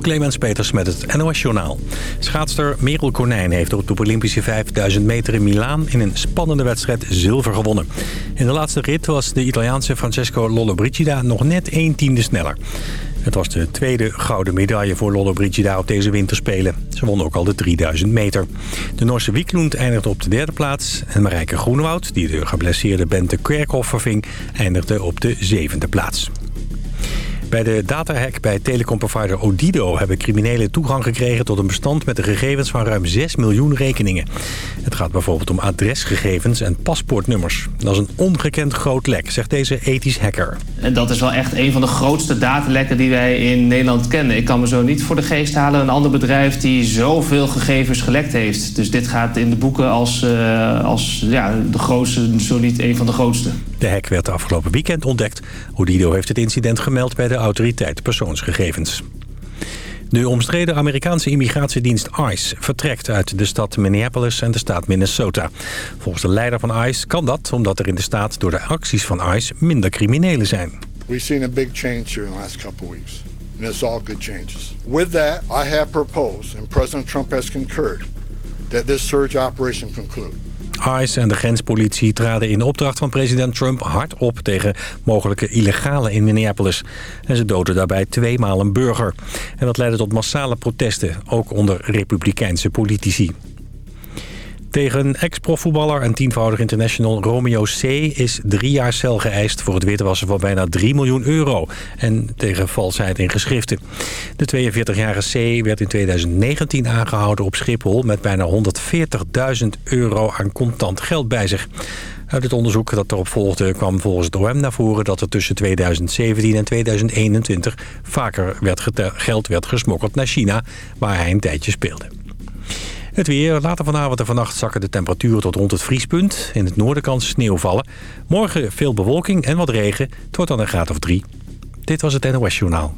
Clemens Peters met het NOS Journaal. Schaatster Merel Konijn heeft op de Olympische 5000 meter in Milaan... in een spannende wedstrijd zilver gewonnen. In de laatste rit was de Italiaanse Francesco Lollobrigida nog net één tiende sneller. Het was de tweede gouden medaille voor Lollobrigida op deze winterspelen. Ze won ook al de 3000 meter. De Noorse Wieklund eindigde op de derde plaats... en Marijke Groenewoud, die de geblesseerde Bente Kerkhoff verving... eindigde op de zevende plaats. Bij de datahack bij telecomprovider Odido hebben criminelen toegang gekregen tot een bestand met de gegevens van ruim 6 miljoen rekeningen. Het gaat bijvoorbeeld om adresgegevens en paspoortnummers. Dat is een ongekend groot lek, zegt deze ethisch hacker. Dat is wel echt een van de grootste datalekken die wij in Nederland kennen. Ik kan me zo niet voor de geest halen een ander bedrijf die zoveel gegevens gelekt heeft. Dus dit gaat in de boeken als, uh, als ja, de grootste, zo niet een van de grootste. De hack werd afgelopen weekend ontdekt. Odido heeft het incident gemeld bij de autoriteit persoonsgegevens. De omstreden Amerikaanse immigratiedienst ICE vertrekt uit de stad Minneapolis en de staat Minnesota. Volgens de leider van ICE kan dat omdat er in de staat door de acties van ICE minder criminelen zijn. We've seen a big change here in the last couple weeks. And it's all good changes. With that, I have proposed and President Trump has concurred that this surge operation conclude. ICE en de grenspolitie traden in opdracht van president Trump hard op tegen mogelijke illegale in Minneapolis. En ze doden daarbij tweemaal een burger. En dat leidde tot massale protesten, ook onder republikeinse politici. Tegen ex-profvoetballer en tienvoudig international Romeo C. is drie jaar cel geëist voor het witwassen van bijna 3 miljoen euro. En tegen valsheid in geschriften. De 42-jarige C. werd in 2019 aangehouden op Schiphol met bijna 140.000 euro aan contant geld bij zich. Uit het onderzoek dat erop volgde kwam volgens het OM naar voren... dat er tussen 2017 en 2021 vaker geld werd gesmokkeld naar China... waar hij een tijdje speelde. Het weer. Later vanavond en vannacht zakken de temperaturen tot rond het vriespunt. In het noorden kan sneeuw vallen. Morgen veel bewolking en wat regen. Het wordt dan een graad of drie. Dit was het NOS Journaal.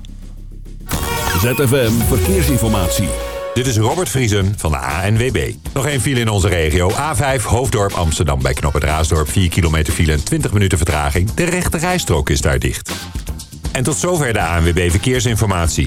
ZFM Verkeersinformatie. Dit is Robert Vriesen van de ANWB. Nog één file in onze regio. A5 Hoofddorp Amsterdam bij Knoppen Raasdorp. 4 kilometer file en 20 minuten vertraging. De rechte rijstrook is daar dicht. En tot zover de ANWB Verkeersinformatie.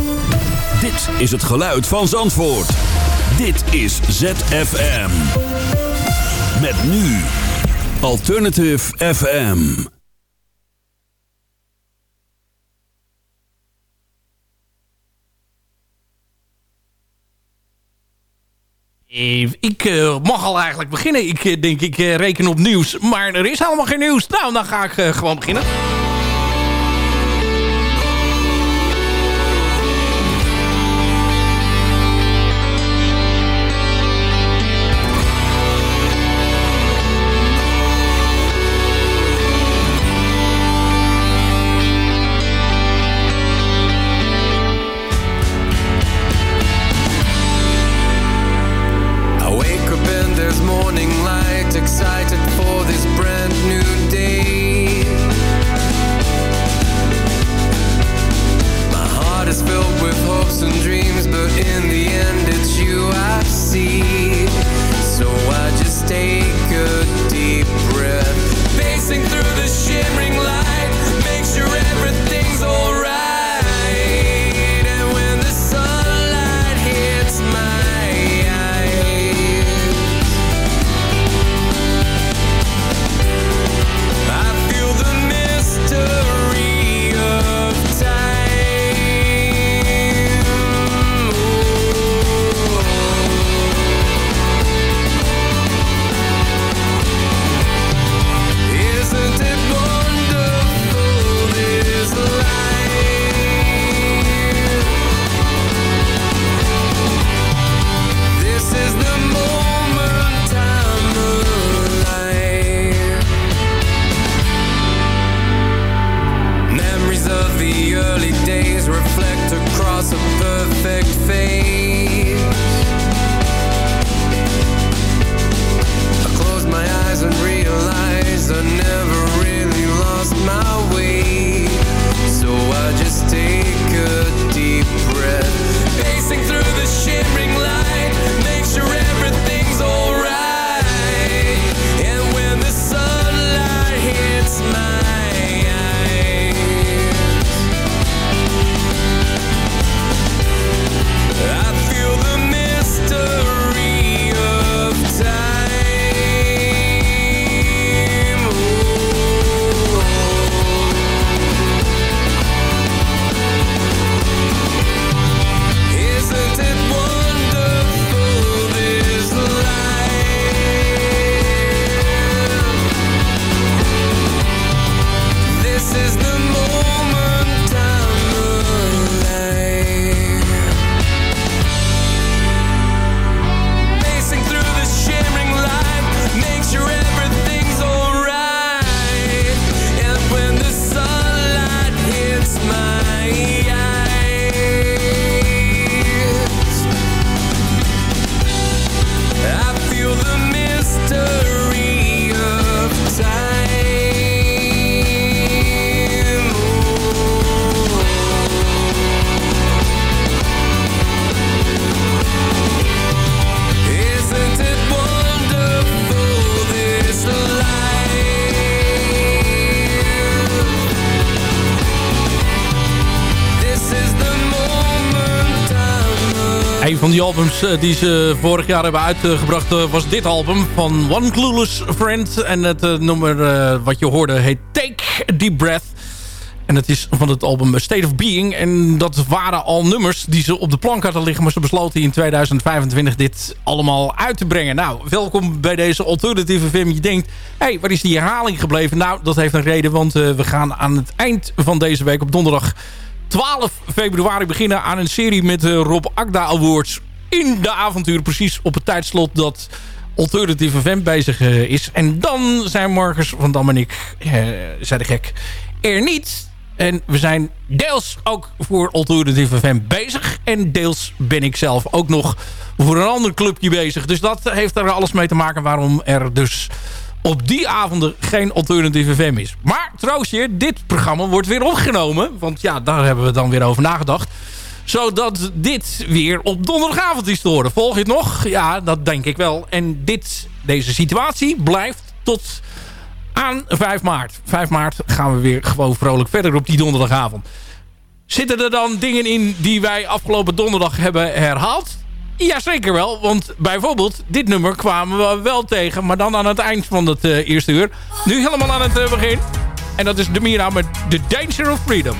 Dit is het geluid van Zandvoort. Dit is ZFM. Met nu Alternative FM. Ik uh, mag al eigenlijk beginnen. Ik uh, denk, ik reken op nieuws. Maar er is helemaal geen nieuws. Nou, dan ga ik gewoon beginnen. Albums eh, die ze vorig jaar hebben uitgebracht eh, was dit album van One Clueless Friend. En het uh, nummer wat je hoorde heet Take Deep Breath. En het is van het album State of Being. En dat waren al nummers die ze op de plank hadden liggen. Maar ze besloten in 2025 dit allemaal uit te brengen. Nou, welkom bij deze alternatieve film. Je denkt, hé, hey, waar is die herhaling gebleven? Nou, dat heeft een reden. Want we gaan aan het eind van deze week op donderdag 12 februari beginnen aan een serie met de Rob Agda Awards in de avontuur. Precies op het tijdslot dat Alternative FM bezig eh, is. En dan zijn Marcus van Dam en ik, uh, zei de gek, er niet. En we zijn deels ook voor Alternative FM bezig. En deels ben ik zelf ook nog voor een ander clubje bezig. Dus dat heeft er alles mee te maken waarom er dus op die avonden geen alternatieve FM is. Maar troostje, dit programma wordt weer opgenomen. Want ja, daar hebben we dan weer over nagedacht. Zodat dit weer op donderdagavond is te horen. Volg je het nog? Ja, dat denk ik wel. En dit, deze situatie blijft tot aan 5 maart. 5 maart gaan we weer gewoon vrolijk verder op die donderdagavond. Zitten er dan dingen in die wij afgelopen donderdag hebben herhaald? Ja, zeker wel. Want bijvoorbeeld, dit nummer kwamen we wel tegen. Maar dan aan het eind van het uh, eerste uur. Nu helemaal aan het uh, begin. En dat is de Mira met The Danger of Freedom.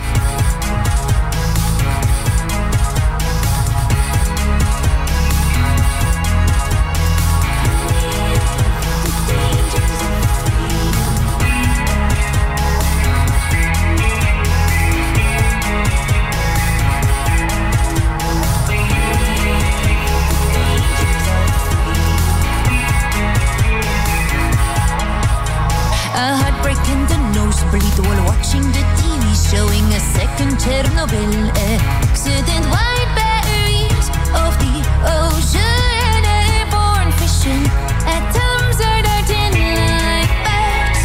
Chernobyl eh, Accident white berries of the ocean eh, Airborne fishing Atoms are darting like birds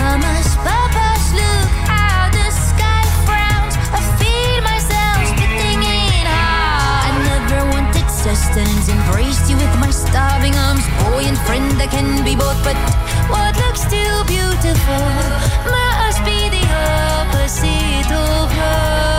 Mamas, papas, look how the sky frowns. I feel myself spitting in hard I never wanted sustenance. Embraced you with my starving arms. Boy and friend, I can be both But beautiful Must be the opposite of love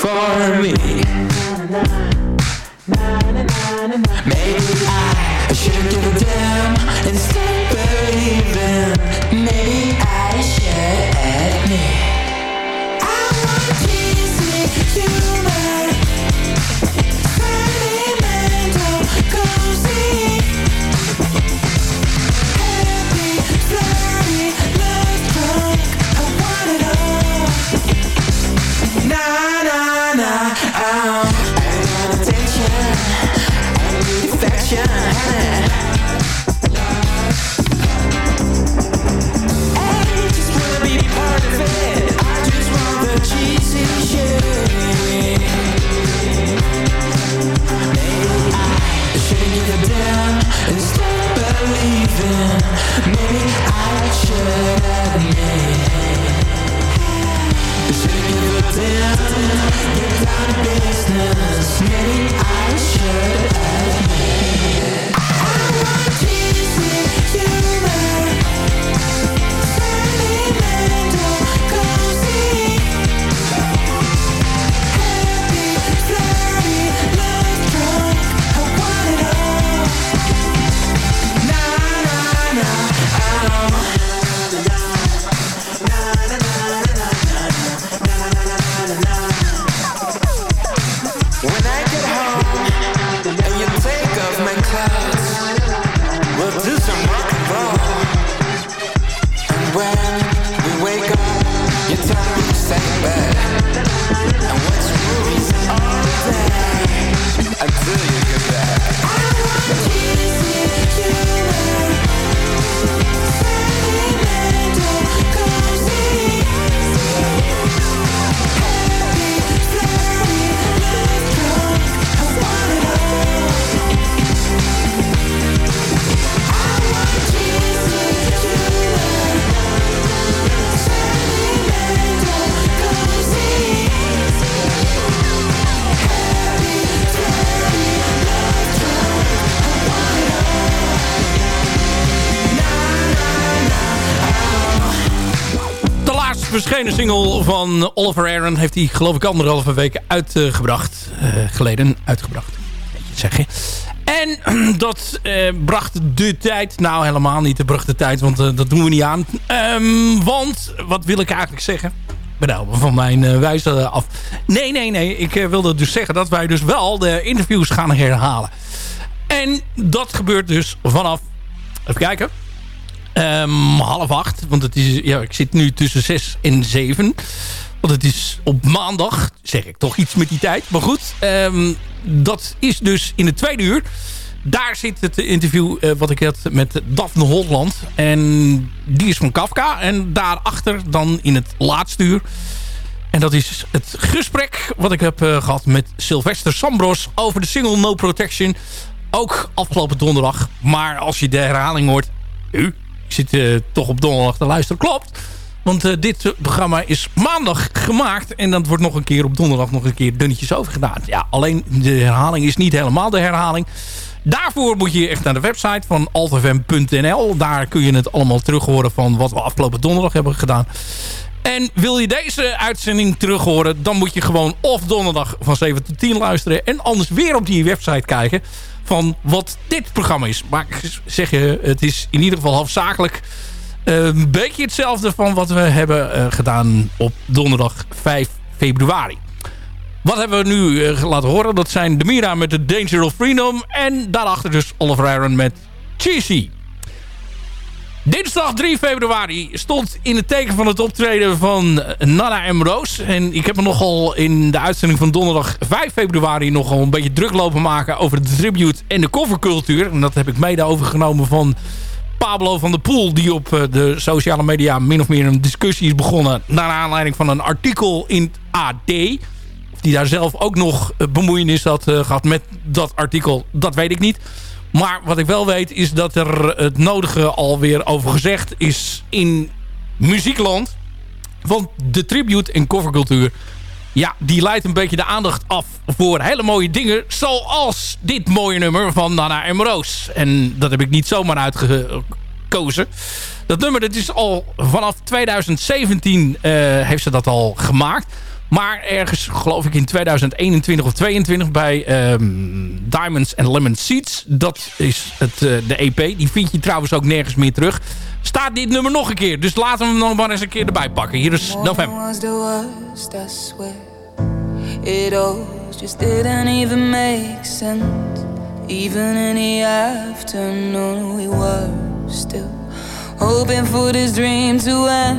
for me. Verschenen single van Oliver Aaron... heeft hij geloof ik anderhalve weken uitgebracht. eh, geleden uitgebracht. Weet je. En dat eh, bracht de tijd... Nou, helemaal niet. Dat bracht de tijd, want eh, dat doen we niet aan. Ehm, want, wat wil ik eigenlijk zeggen? Nou van mijn wijze af. Nee, nee, nee. Ik wilde dus zeggen dat wij dus wel de interviews gaan herhalen. En dat gebeurt dus vanaf... Even kijken. Ehm, half acht. Want het is, ja, ik zit nu tussen zes en zeven. Want het is op maandag. Zeg ik toch iets met die tijd. Maar goed. ehm, dat is dus in het tweede uur. Daar zit het interview eh, wat ik had met Daphne Holland. En die is van Kafka. En daarachter dan in het laatste uur. En dat is het gesprek wat ik heb eh, gehad met Sylvester Sambros... over de single No Protection. Ook afgelopen donderdag. Maar als je de herhaling hoort... U, ik zit eh, toch op donderdag te luisteren. Klopt. Want eh, dit programma is maandag gemaakt. En dat wordt nog een keer op donderdag nog een keer dunnetjes over gedaan. Ja, alleen de herhaling is niet helemaal de herhaling. Daarvoor moet je echt naar de website van altfm.nl. Daar kun je het allemaal terug horen van wat we afgelopen donderdag hebben gedaan. En wil je deze uitzending terug horen... dan moet je gewoon of donderdag van 7 tot 10 luisteren... en anders weer op die website kijken van wat dit programma is. Maar ik zeg je, het is in ieder geval halfzakelijk... eh, een beetje hetzelfde van wat we hebben eh, gedaan op donderdag 5 februari. Wat hebben we nu eh, laten horen? Dat zijn de Mira met The Danger of Freedom. En daarachter dus Oliver Aaron met Cheesy. Dinsdag 3 februari stond in het teken van het optreden van Nana en Roos. En ik heb me nogal in de uitzending van donderdag 5 februari... nogal een beetje druk lopen maken over de tribute en de covercultuur. En dat heb ik mede overgenomen van Pablo van der Poel... die op eh, de sociale media min of meer een discussie is begonnen... naar aanleiding van een artikel in het AD... Of die daar zelf ook nog eh, bemoeienis had eh, gehad met dat artikel, dat weet ik niet. Maar wat ik wel weet is dat er het nodige alweer over gezegd is in muziekland. Want de tribute en covercultuur... Ja, die leidt een beetje de aandacht af voor hele mooie dingen. Zoals dit mooie nummer van Nana en Roos. En dat heb ik niet zomaar uitgekozen. Dat nummer dat is al vanaf 2017 eh, heeft ze dat al gemaakt. Maar ergens, geloof ik in 2021 of 22 bij ehm, Diamonds and Lemon Seeds. Dat is het, eh, de EP. Die vind je trouwens ook nergens meer terug. Staat dit nummer nog een keer. Dus laten we hem nog maar eens een keer erbij pakken. Hier is November. It all just didn't even make sense. Even in the afternoon, we were still hoping for this dream to end.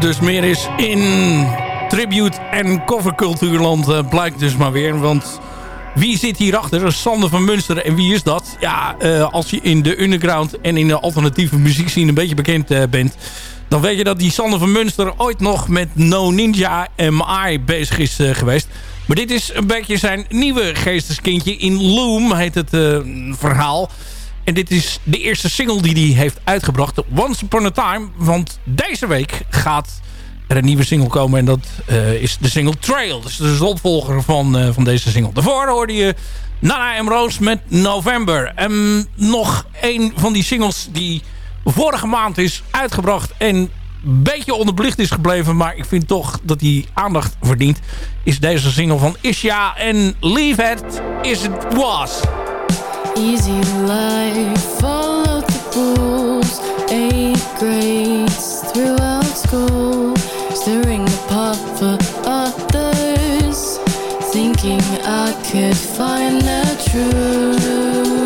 Dus meer is in tribute- en covercultuurland uh, blijkt dus maar weer. Want wie zit hierachter? Sander van Munster. En wie is dat? Ja, uh, als je in de underground en in de alternatieve muziekscene een beetje bekend uh, bent... dan weet je dat die Sander van Munster ooit nog met No Ninja MI bezig is geweest. Maar dit is een beetje zijn nieuwe geesteskindje. In Loom heet het verhaal. En dit is de eerste single die hij heeft uitgebracht. Once Upon a Time. Want deze week gaat er een nieuwe single komen. En dat uh, is de single Trail. Dus de opvolger van, uh, van deze single. Daarvoor hoorde je Nana M. Rose met November. En nog een van die singles die vorige maand is uitgebracht. En een beetje onderbelicht is gebleven. Maar ik vind toch dat hij aandacht verdient. Is deze single van Isha en Leave It Is It Was. Easy life, follow the rules. Eight grades throughout school, stirring the pot for others. Thinking I could find the truth.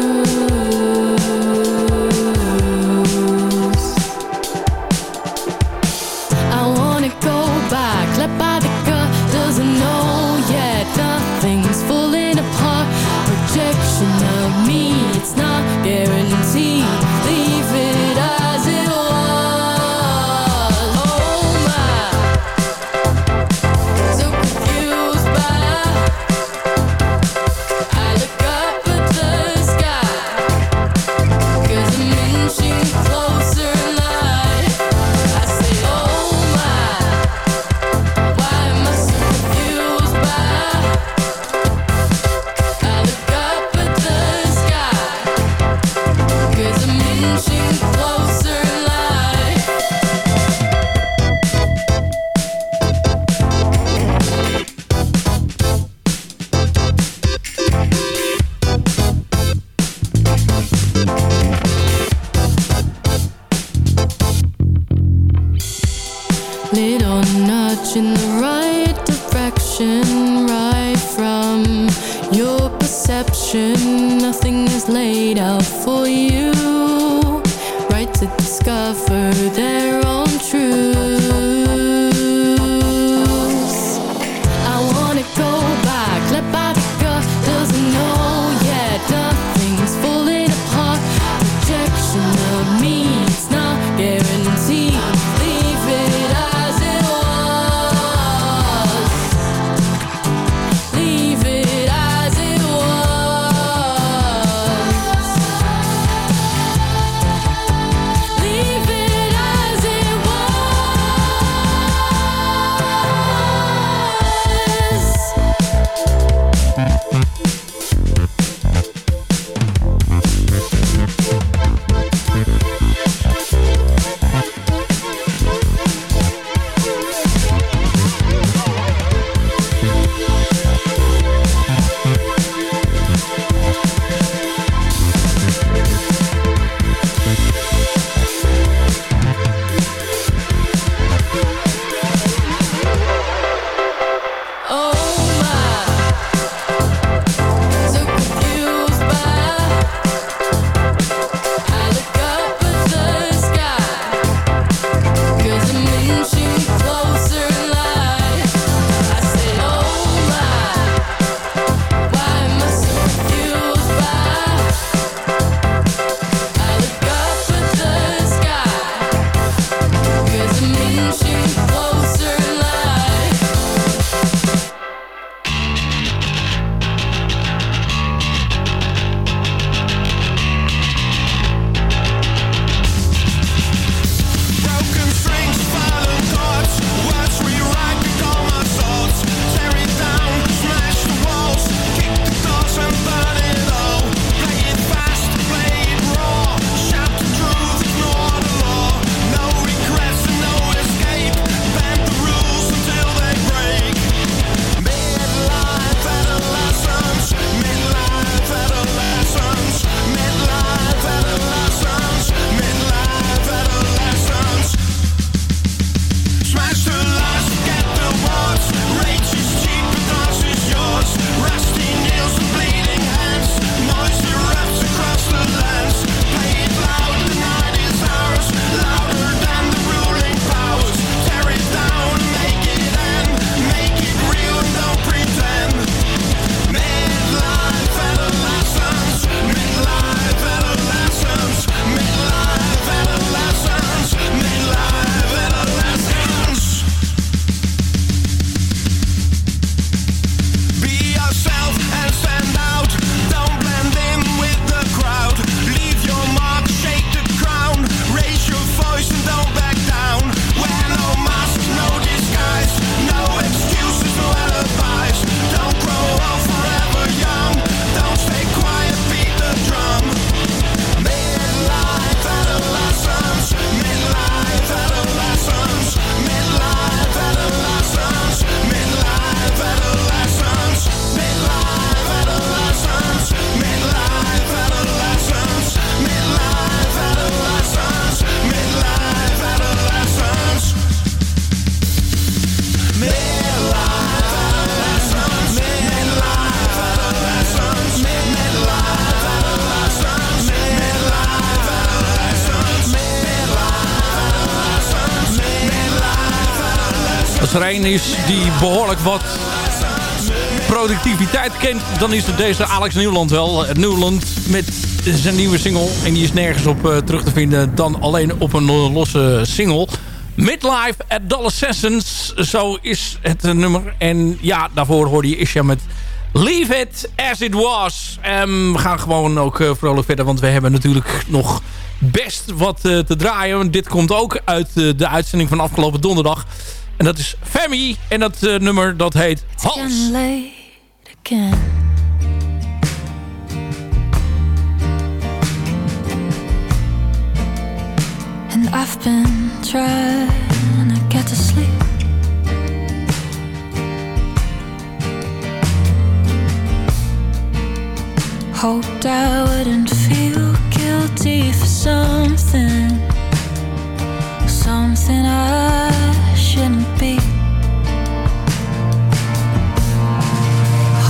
is die behoorlijk wat productiviteit kent... dan is het deze Alex Nieuwland wel. Nieuwland met zijn nieuwe single. En die is nergens op eh, terug te vinden dan alleen op een eh, losse single. Midlife at Dull Sessions zo is het eh, nummer. En ja, daarvoor hoorde je Isha met... Leave it as it was. Um, we gaan gewoon ook vrolijk verder. Want we hebben natuurlijk nog best wat te draaien. Dit komt ook uit de uitzending van afgelopen donderdag. En dat is Femi. En dat uh, nummer dat heet Hals. And I've been trying to get to sleep Hoped I wouldn't feel guilty for something Something I shouldn't be.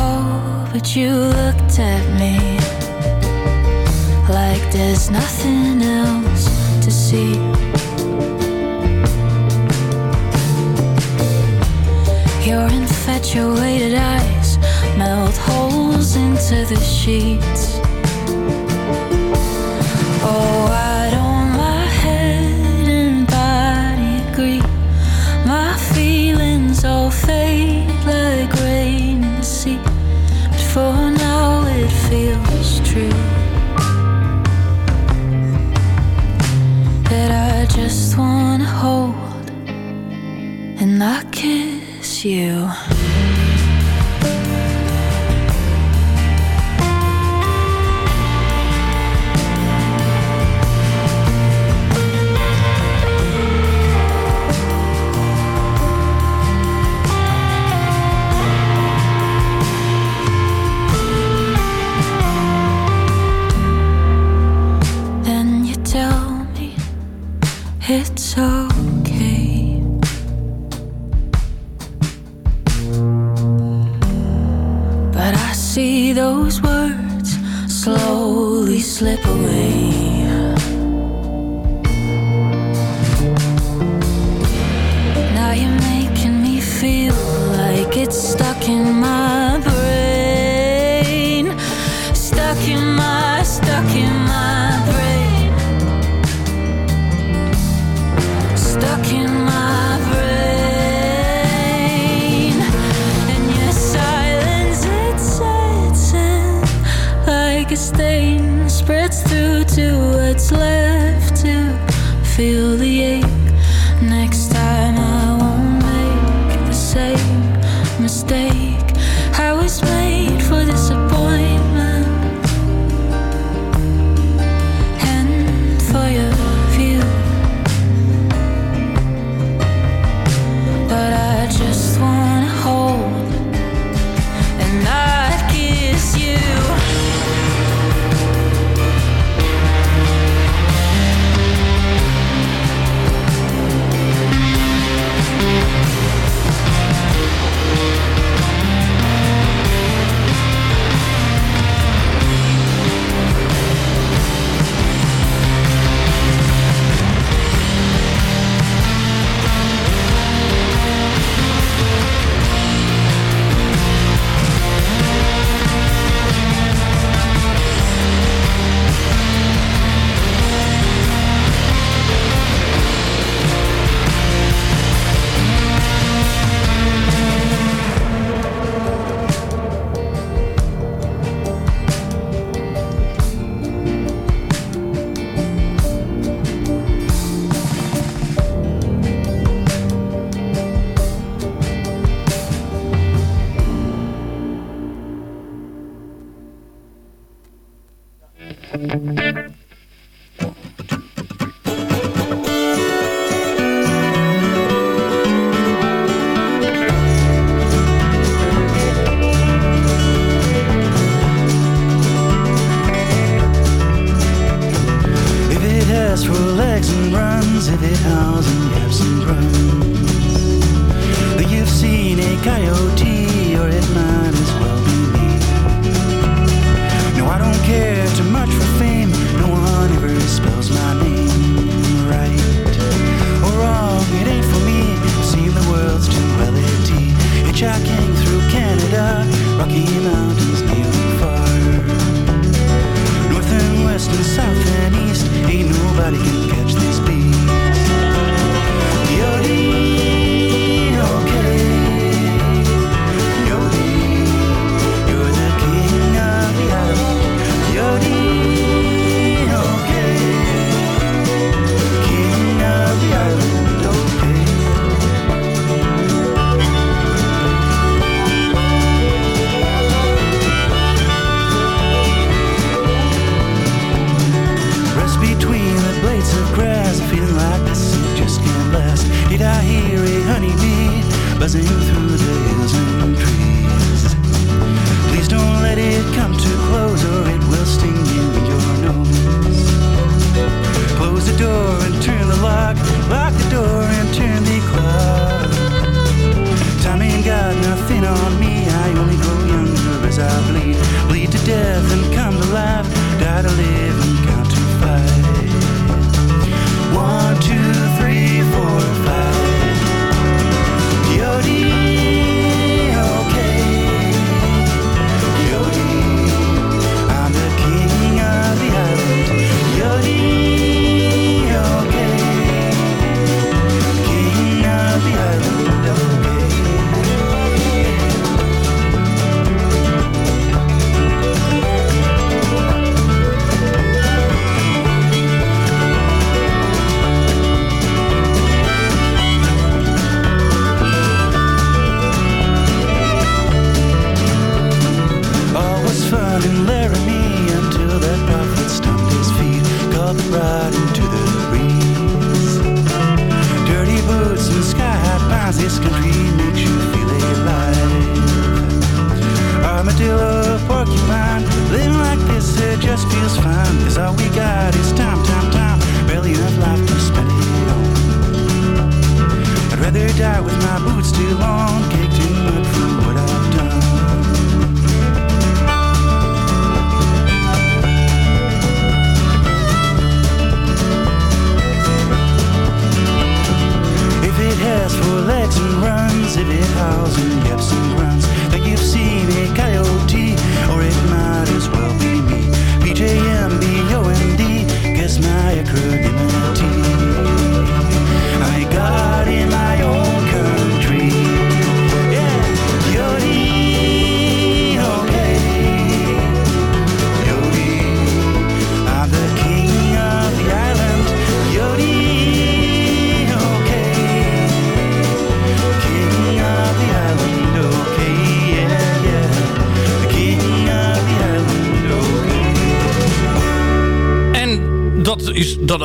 Oh, but you looked at me like there's nothing else to see. Your infatuated eyes melt holes into the sheets. Oh, I you.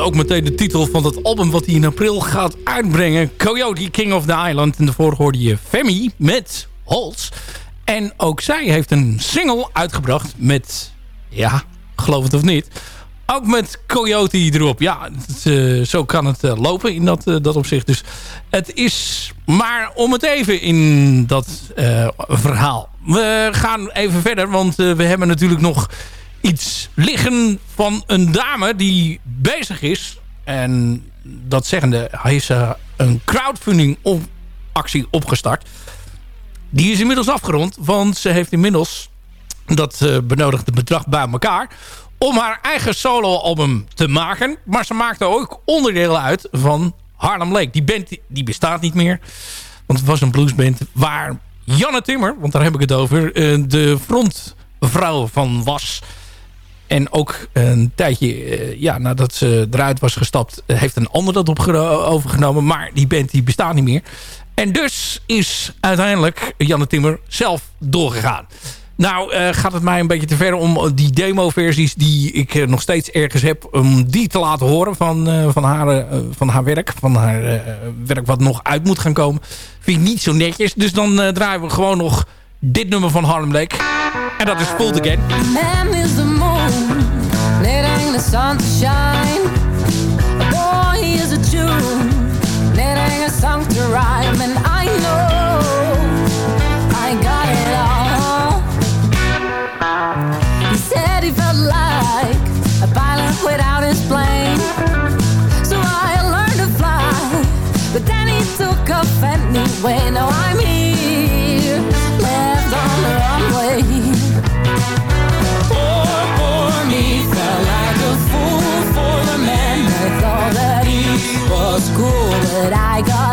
Ook meteen de titel van het album wat hij in april gaat uitbrengen. Coyote, King of the Island. En daarvoor hoorde je Femi met Holz. En ook zij heeft een single uitgebracht met, ja, geloof het of niet... Ook met Coyote erop. Ja, eh, zo kan het eh, lopen in dat, eh, dat opzicht. Dus het is maar om het even in dat verhaal. We gaan even verder, want we hebben natuurlijk nog iets liggen van een dame die bezig is. En dat zeggende heeft ze een crowdfunding op actie opgestart. Die is inmiddels afgerond, want ze heeft inmiddels dat eh, benodigde bedrag bij elkaar om haar eigen soloalbum te maken. Maar ze maakte ook onderdelen uit van Harlem Lake. Die band die bestaat niet meer. Want het was een bluesband waar Janne Timmer, want daar heb ik het over, eh, de frontvrouw van was. En ook een tijdje eh, ja, nadat ze eruit was gestapt... heeft een ander dat opgeno- overgenomen. Maar die band die bestaat niet meer. En dus is uiteindelijk Janne Timmer zelf doorgegaan. Nou eh, gaat het mij een beetje te ver om die demo-versies... die ik eh, nog steeds ergens heb... om die te laten horen van, van, haar, van haar werk. Van haar werk wat nog uit moet gaan komen. Vind ik niet zo netjes. Dus dan draaien we gewoon nog dit nummer van Harlem Lake. En dat is Full Again. Man is the sun shine. A boy is a Jew, needing a song to rhyme. And I know I got it all. He said he felt like a pilot without his plane. So I learned to fly, but then he took off anyway. Now I'm tiger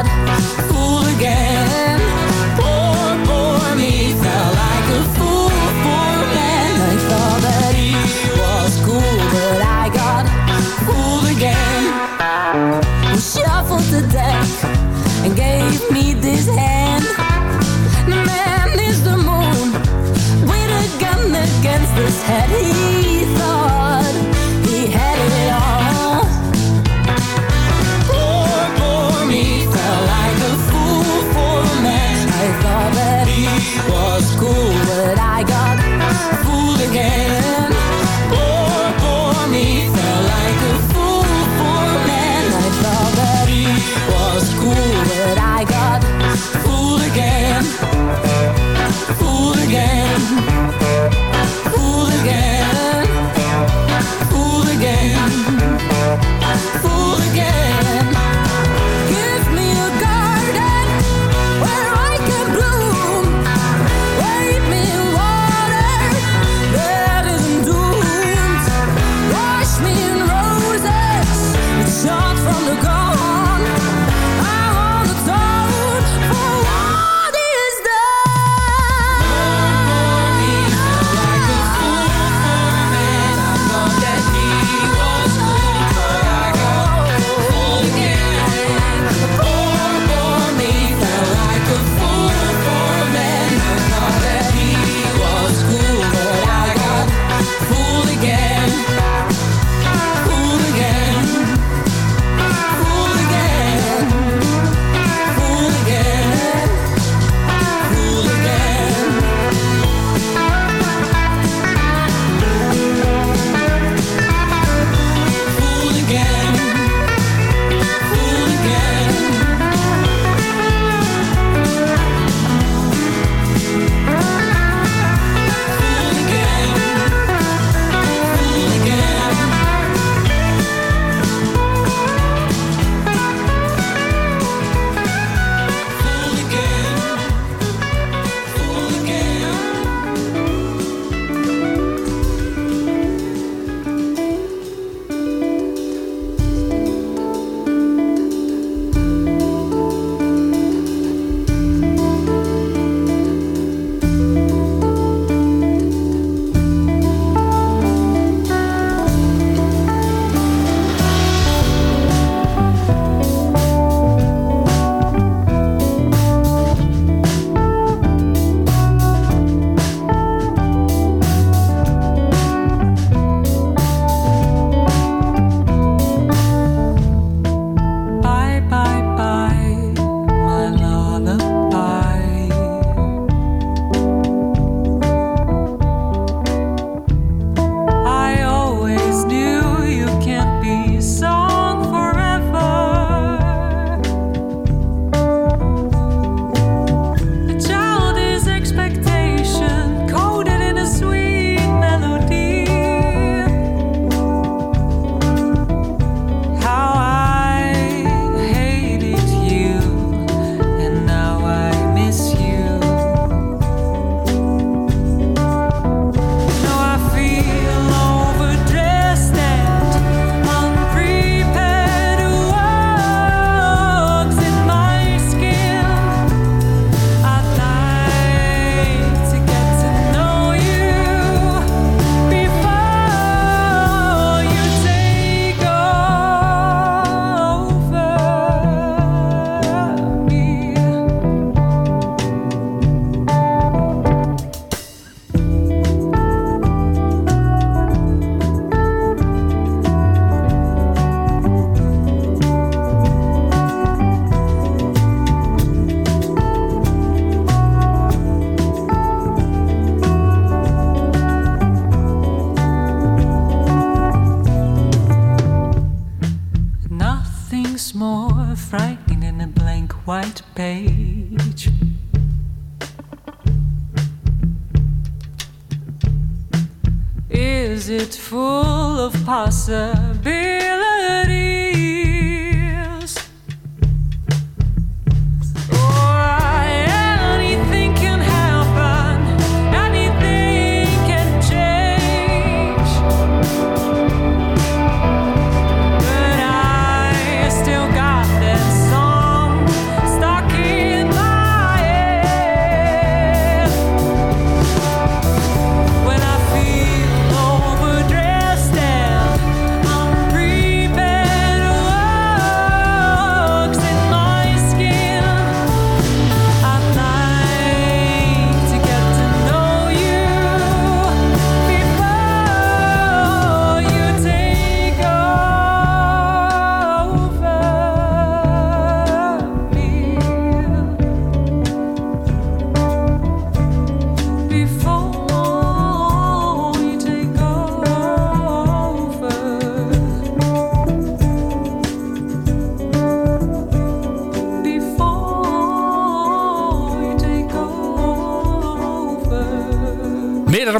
of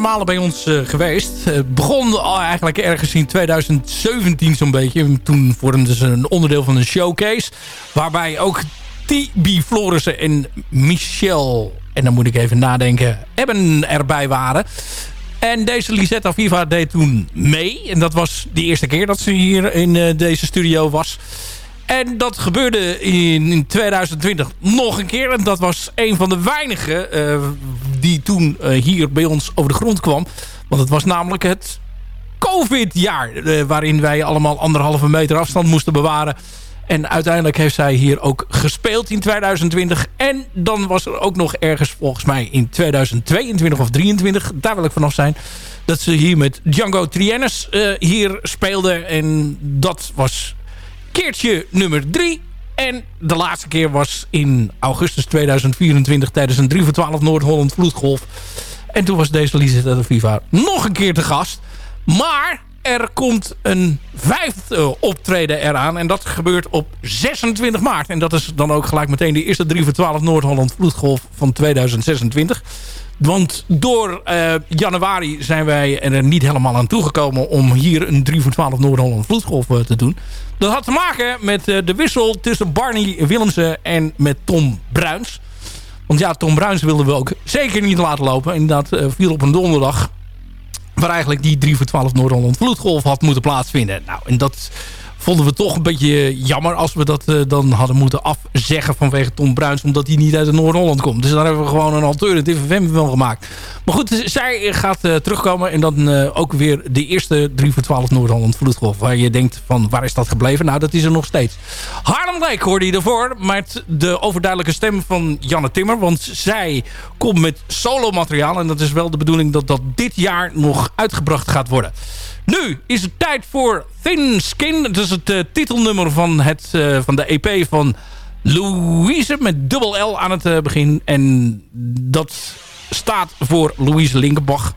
malen bij ons eh, geweest. Het begon al eigenlijk ergens in 2017 zo'n beetje. Toen vormden ze een onderdeel van een showcase. Waarbij ook T.B. Florissen en Michel... en dan moet ik even nadenken... Ebben erbij waren. En deze Lisetta Viva deed toen mee. En dat was de eerste keer dat ze hier in eh, deze studio was. En dat gebeurde in, in 2020 nog een keer. En dat was een van de weinigen eh, die toen eh, hier bij ons over de grond kwam. Want het was namelijk het COVID-jaar. eh, waarin wij allemaal anderhalve meter afstand moesten bewaren. En uiteindelijk heeft zij hier ook gespeeld in 2020. En dan was er ook nog ergens volgens mij in 2022 of 2023. Daar wil ik vanaf zijn. Dat ze hier met Django Triennis eh, hier speelde. En dat was keertje nummer 3. En de laatste keer was in augustus 2024 tijdens een 3 voor 12 Noord-Holland vloedgolf. En toen was deze Lisette de Viva nog een keer te gast. Maar er komt een vijfde optreden eraan. En dat gebeurt op 26 maart. En dat is dan ook gelijk meteen de eerste 3 voor 12 Noord-Holland vloedgolf van 2026. Want door eh, januari zijn wij er niet helemaal aan toegekomen... om hier een 3 voor 12 Noord-Holland vloedgolf eh, te doen. Dat had te maken met eh, de wissel tussen Barney Willemsen en met Tom Bruins. Want ja, Tom Bruins wilden we ook zeker niet laten lopen. En dat eh, viel op een donderdag. Waar eigenlijk die 3 voor 12 Noord-Holland vloedgolf had moeten plaatsvinden. Nou, en dat vonden we toch een beetje jammer als we dat eh, dan hadden moeten afzeggen vanwege Tom Bruins. Omdat hij niet uit Noord-Holland komt. Dus daar hebben we gewoon een alternatieve FM van gemaakt. Maar goed, zij gaat eh, terugkomen. En dan eh, ook weer de eerste 3 voor 12 Noord-Holland vloedgolf. Waar je denkt van waar is dat gebleven? Nou, dat is er nog steeds. Harlem Lake hoorde je ervoor. Met de overduidelijke stem van Janne Timmer. Want zij komt met solo materiaal. En dat is wel de bedoeling dat dat dit jaar nog uitgebracht gaat worden. Nu is het tijd voor Thin Skin. Dat is het eh, titelnummer van, het, eh, van de EP van Louise met dubbel L aan het eh, begin. En dat staat voor Louise Linkenbach.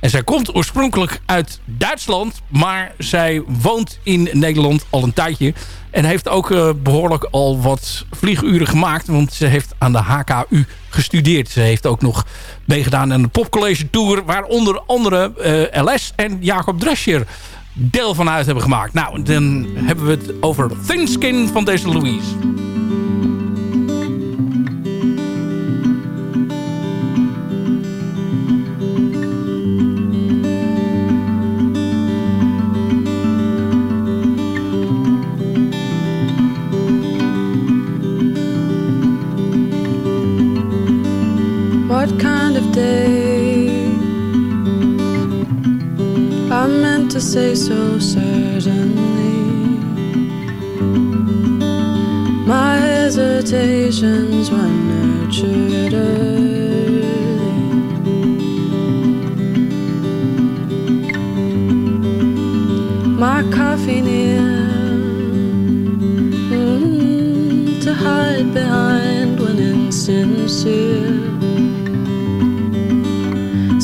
En zij komt oorspronkelijk uit Duitsland, maar zij woont in Nederland al een tijdje. En heeft ook eh, behoorlijk al wat vlieguren gemaakt, want ze heeft aan de HKU gestudeerd. Ze heeft ook nog meegedaan aan de Popcollege Tour, waar onder andere eh, LS en Jacob Drescher deel van uit hebben gemaakt. Nou, dan hebben we het over Thin Skin van deze Louise. Say so certainly. My hesitations were nurtured early. My coffee near mm, to hide behind when insincere.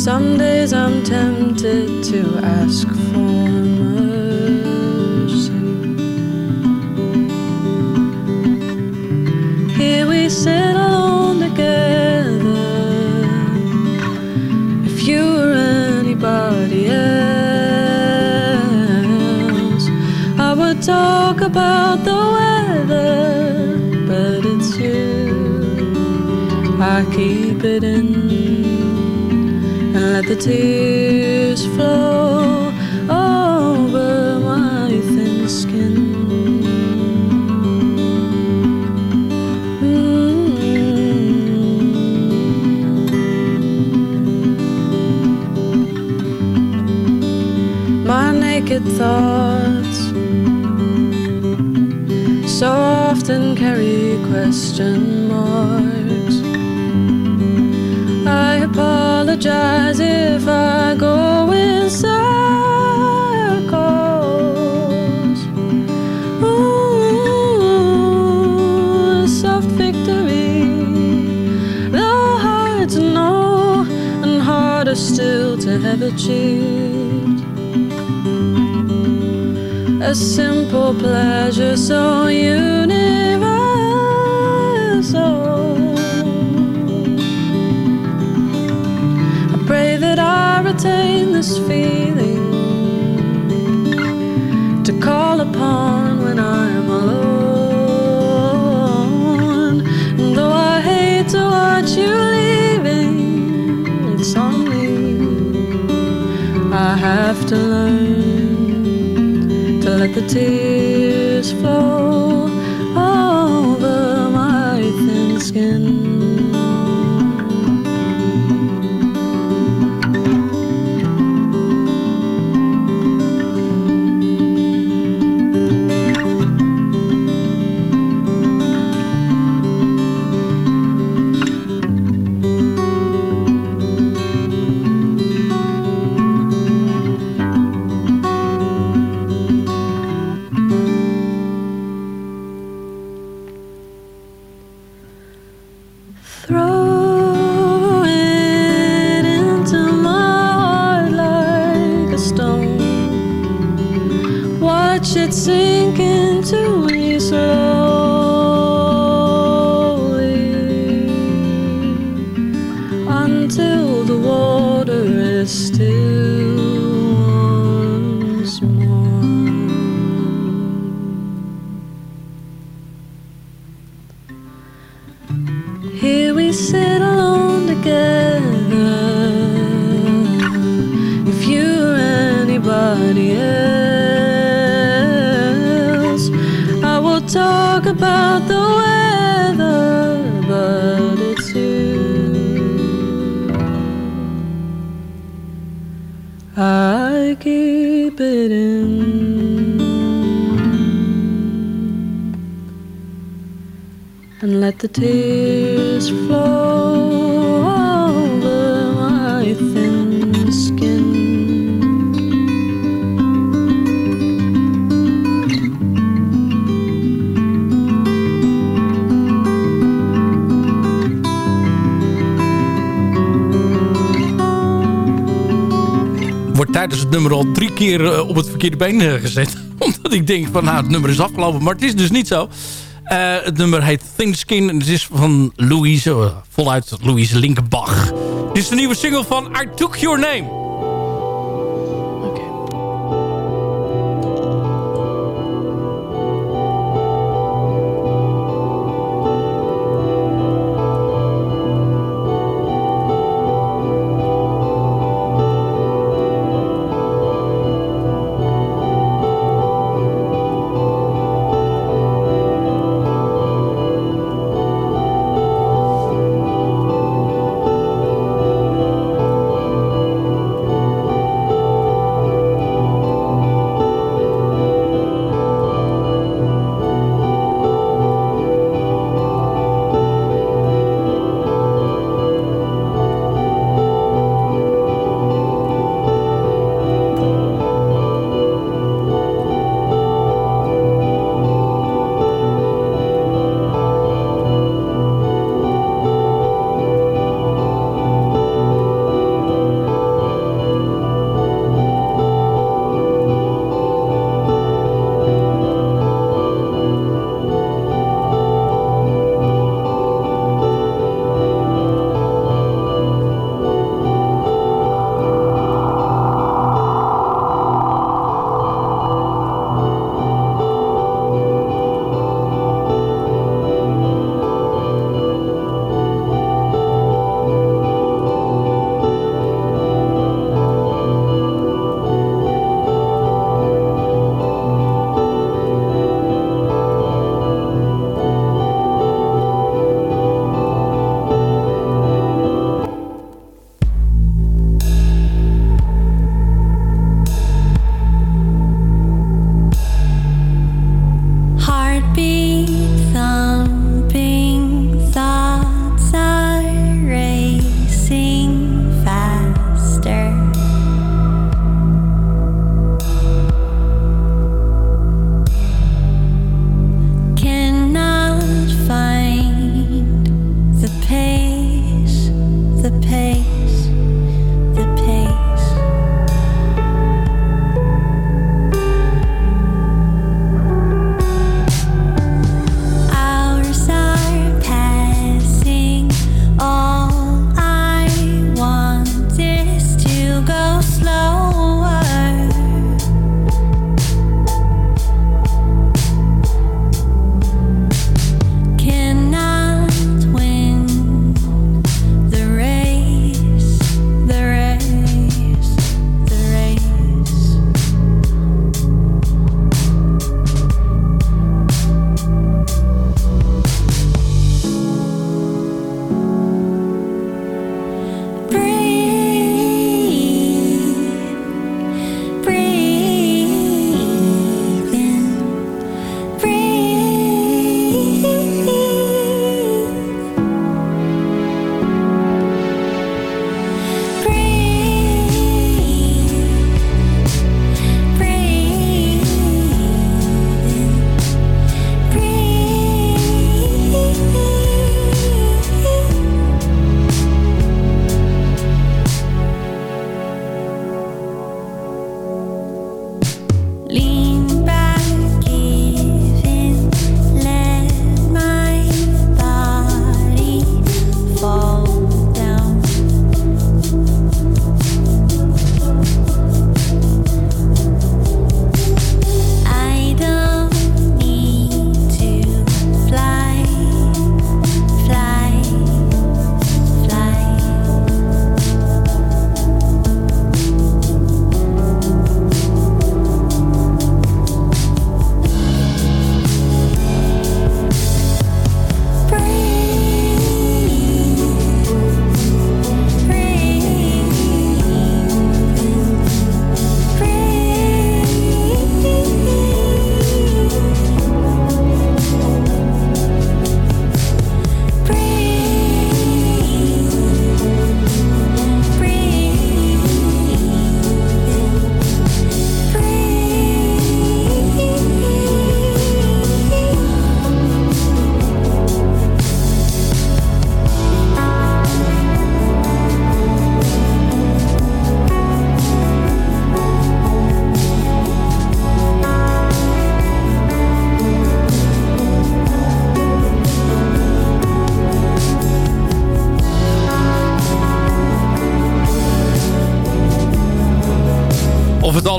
Some days I'm tempted to ask for mercy. Here we sit alone together. If you were anybody else, I would talk about the weather, but it's you. I keep it in let the tears flow over my thin skin. Mm. My naked thoughts so often carry question apologize if I go in circles. Ooh, soft victory, hard to know and harder still to have achieved. A simple pleasure so universal. This feeling to call upon when I'm alone. And though I hate to watch you leaving, it's on me. I have to learn to let the tears flow over my thin skin. Tijdens het nummer al drie keer eh, op het verkeerde been eh, gezet. Omdat ik denk van nou het nummer is afgelopen. Maar het is dus niet zo. Eh, het nummer heet Thin Skin. En het is van Louise, voluit Louise Linkenbach. Dit is de nieuwe single van I Took Your Name.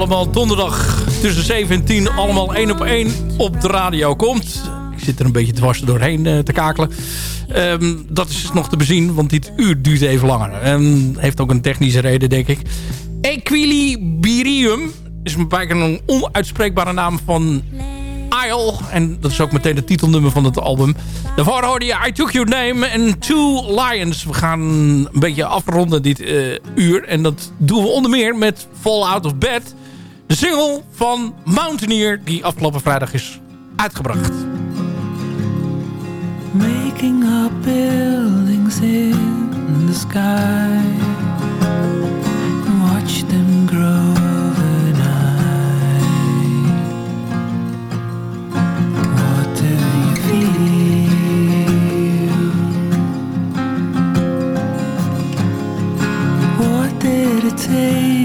Allemaal donderdag tussen 7 en 10 allemaal één op één op de radio komt. Ik zit er een beetje dwars doorheen eh, te kakelen. Ehm, dat is nog te bezien, want dit uur duurt even langer. En heeft ook een technische reden, denk ik. Equilibrium is bijna een onuitspreekbare naam van Isle. En dat is ook meteen het titelnummer van het album. Daarvoor hoorde je I Took Your Name en Two Lions. We gaan een beetje afronden dit eh, uur. En dat doen we onder meer met Fall Out of Bed. De single van Mountaineer die afgelopen vrijdag is uitgebracht. Making up buildings in the sky. Watch them grow? What did it take